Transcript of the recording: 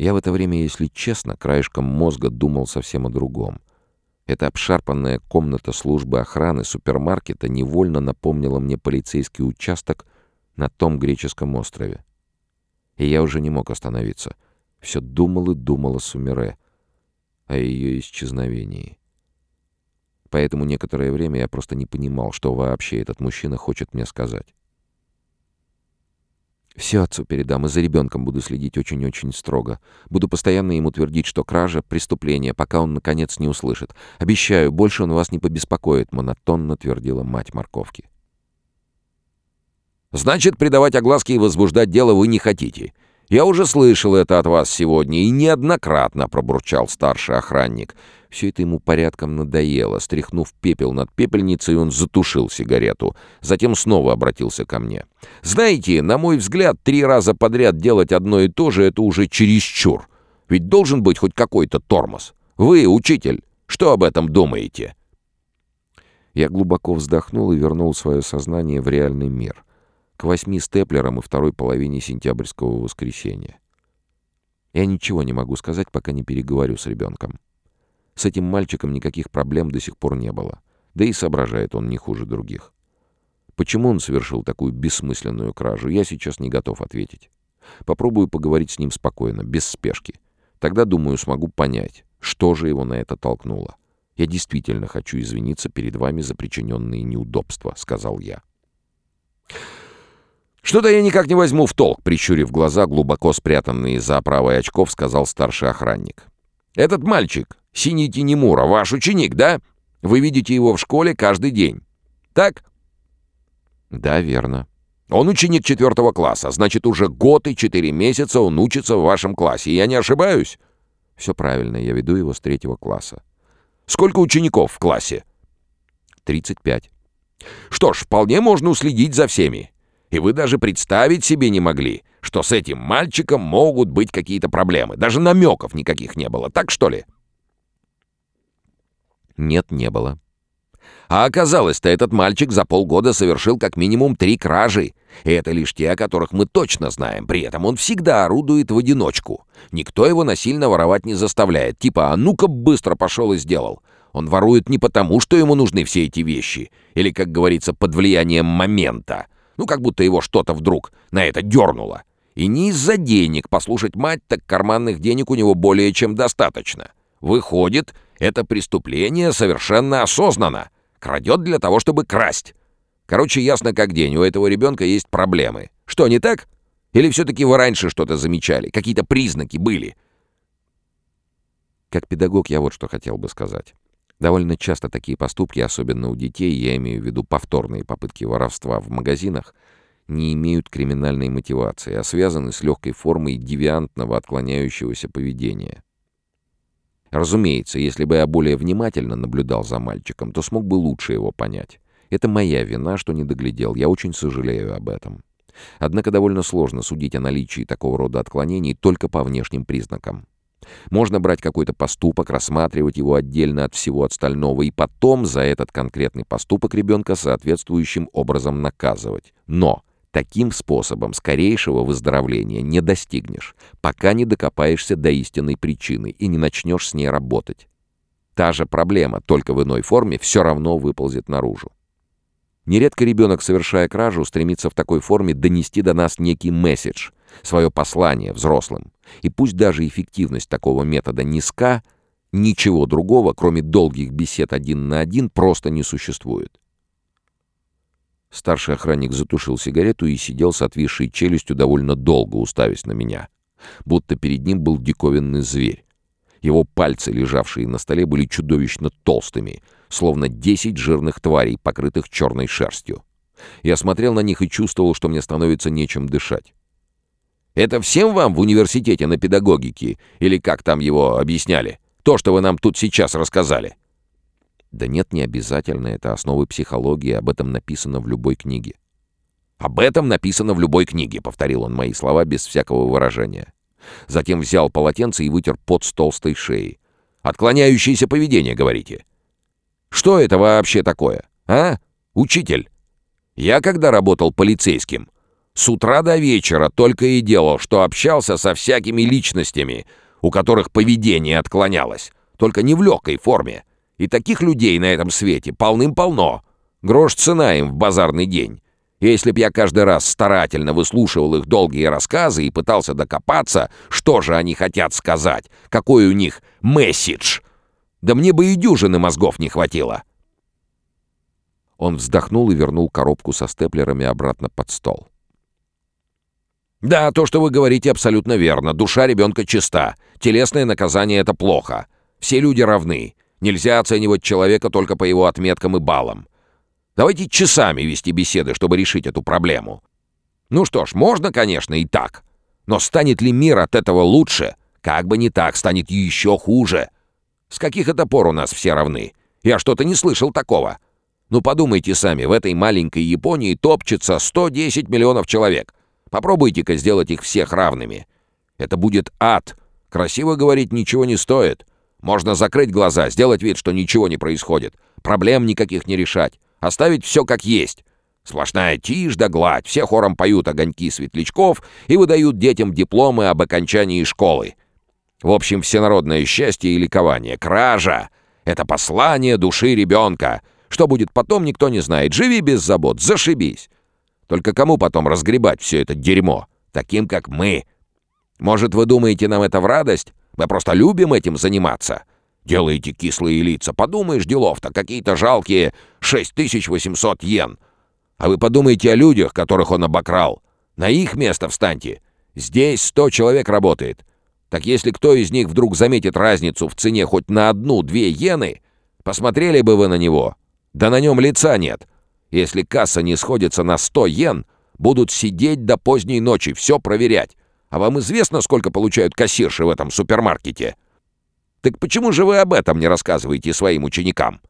Я в это время, если честно, краешком мозга думал совсем о другом. Эта обшарпанная комната службы охраны супермаркета невольно напомнила мне полицейский участок на том греческом острове. И я уже не мог остановиться. Все думал и думал о Сумере, о ее исчезновении. Поэтому некоторое время я просто не понимал, что вообще этот мужчина хочет мне сказать. Все отцу передам, и за ребенком буду следить очень-очень строго. Буду постоянно ему твердить, что кража — преступление, пока он, наконец, не услышит. Обещаю, больше он вас не побеспокоит», — монотонно твердила мать морковки. «Значит, придавать огласки и возбуждать дело вы не хотите. Я уже слышал это от вас сегодня, и неоднократно», — пробурчал старший охранник. Все это ему порядком надоело. Стряхнув пепел над пепельницей, он затушил сигарету. Затем снова обратился ко мне. «Знаете, на мой взгляд, три раза подряд делать одно и то же — это уже чересчур. Ведь должен быть хоть какой-то тормоз. Вы, учитель, что об этом думаете?» Я глубоко вздохнул и вернул свое сознание в реальный мир. К восьми степлерам и второй половине сентябрьского воскресенья. Я ничего не могу сказать, пока не переговорю с ребенком. С этим мальчиком никаких проблем до сих пор не было. Да и соображает он не хуже других. Почему он совершил такую бессмысленную кражу, я сейчас не готов ответить. Попробую поговорить с ним спокойно, без спешки. Тогда, думаю, смогу понять, что же его на это толкнуло. «Я действительно хочу извиниться перед вами за причиненные неудобства», — сказал я. «Что-то я никак не возьму в толк», — прищурив глаза, глубоко спрятанные за оправой очков, сказал старший охранник. «Этот мальчик Синий Тинемура, ваш ученик, да? Вы видите его в школе каждый день. Так? Да, верно. Он ученик четвертого класса, значит, уже год и четыре месяца он учится в вашем классе. Я не ошибаюсь? Все правильно, я веду его с третьего класса. Сколько учеников в классе? 35. Что ж, вполне можно уследить за всеми. И вы даже представить себе не могли, что с этим мальчиком могут быть какие-то проблемы. Даже намеков никаких не было, так что ли? Нет, не было. А оказалось-то, этот мальчик за полгода совершил как минимум три кражи. И это лишь те, о которых мы точно знаем. При этом он всегда орудует в одиночку. Никто его насильно воровать не заставляет. Типа, а ну-ка быстро пошел и сделал. Он ворует не потому, что ему нужны все эти вещи. Или, как говорится, под влиянием момента. Ну, как будто его что-то вдруг на это дернуло. И не из-за денег. Послушать мать, так карманных денег у него более чем достаточно. Выходит, это преступление совершенно осознанно. Крадет для того, чтобы красть. Короче, ясно как день, у этого ребенка есть проблемы. Что, не так? Или все-таки вы раньше что-то замечали? Какие-то признаки были? Как педагог я вот что хотел бы сказать. Довольно часто такие поступки, особенно у детей, я имею в виду повторные попытки воровства в магазинах, не имеют криминальной мотивации, а связаны с легкой формой девиантного отклоняющегося поведения. Разумеется, если бы я более внимательно наблюдал за мальчиком, то смог бы лучше его понять. Это моя вина, что не доглядел, я очень сожалею об этом. Однако довольно сложно судить о наличии такого рода отклонений только по внешним признакам. Можно брать какой-то поступок, рассматривать его отдельно от всего остального и потом за этот конкретный поступок ребенка соответствующим образом наказывать. Но Таким способом скорейшего выздоровления не достигнешь, пока не докопаешься до истинной причины и не начнешь с ней работать. Та же проблема, только в иной форме, все равно выползет наружу. Нередко ребенок, совершая кражу, стремится в такой форме донести до нас некий месседж, свое послание взрослым. И пусть даже эффективность такого метода низка, ничего другого, кроме долгих бесед один на один, просто не существует. Старший охранник затушил сигарету и сидел с отвисшей челюстью довольно долго, уставясь на меня. Будто перед ним был диковинный зверь. Его пальцы, лежавшие на столе, были чудовищно толстыми, словно десять жирных тварей, покрытых черной шерстью. Я смотрел на них и чувствовал, что мне становится нечем дышать. «Это всем вам в университете на педагогике? Или как там его объясняли? То, что вы нам тут сейчас рассказали?» Да нет, не обязательно, это основы психологии, об этом написано в любой книге. «Об этом написано в любой книге», — повторил он мои слова без всякого выражения. Затем взял полотенце и вытер пот с толстой шеи. «Отклоняющееся поведение, говорите?» «Что это вообще такое, а, учитель? Я, когда работал полицейским, С утра до вечера только и делал, что общался со всякими личностями, у которых поведение отклонялось, только не в легкой форме. И таких людей на этом свете полным-полно. Грош цена им в базарный день. Если б я каждый раз старательно выслушивал их долгие рассказы и пытался докопаться, что же они хотят сказать, какой у них месседж, да мне бы и дюжины мозгов не хватило. Он вздохнул и вернул коробку со степлерами обратно под стол. «Да, то, что вы говорите, абсолютно верно. Душа ребенка чиста. Телесное наказание — это плохо. Все люди равны. Нельзя оценивать человека только по его отметкам и баллам. Давайте часами вести беседы, чтобы решить эту проблему. Ну что ж, можно, конечно, и так. Но станет ли мир от этого лучше? Как бы не так, станет еще хуже. С каких это пор у нас все равны? Я что-то не слышал такого. Ну подумайте сами, в этой маленькой Японии топчется 110 миллионов человек. Попробуйте-ка сделать их всех равными. Это будет ад. Красиво говорить ничего не стоит. Можно закрыть глаза, сделать вид, что ничего не происходит. Проблем никаких не решать. Оставить все как есть. Сплошная тишь да гладь. Все хором поют огоньки светлячков и выдают детям дипломы об окончании школы. В общем, всенародное счастье и ликование. Кража — это послание души ребенка. Что будет потом, никто не знает. Живи без забот, зашибись. Только кому потом разгребать все это дерьмо? Таким, как мы. Может, вы думаете, нам это в радость? Мы просто любим этим заниматься. Делаете кислые лица. Подумаешь, делов-то, какие-то жалкие 6800 йен. А вы подумайте о людях, которых он обокрал. На их место встаньте. Здесь 100 человек работает. Так если кто из них вдруг заметит разницу в цене хоть на одну-две йены, посмотрели бы вы на него. Да на нем лица нет. Если касса не сходится на 100 йен, будут сидеть до поздней ночи, все проверять. А вам известно, сколько получают кассирши в этом супермаркете? Так почему же вы об этом не рассказываете своим ученикам?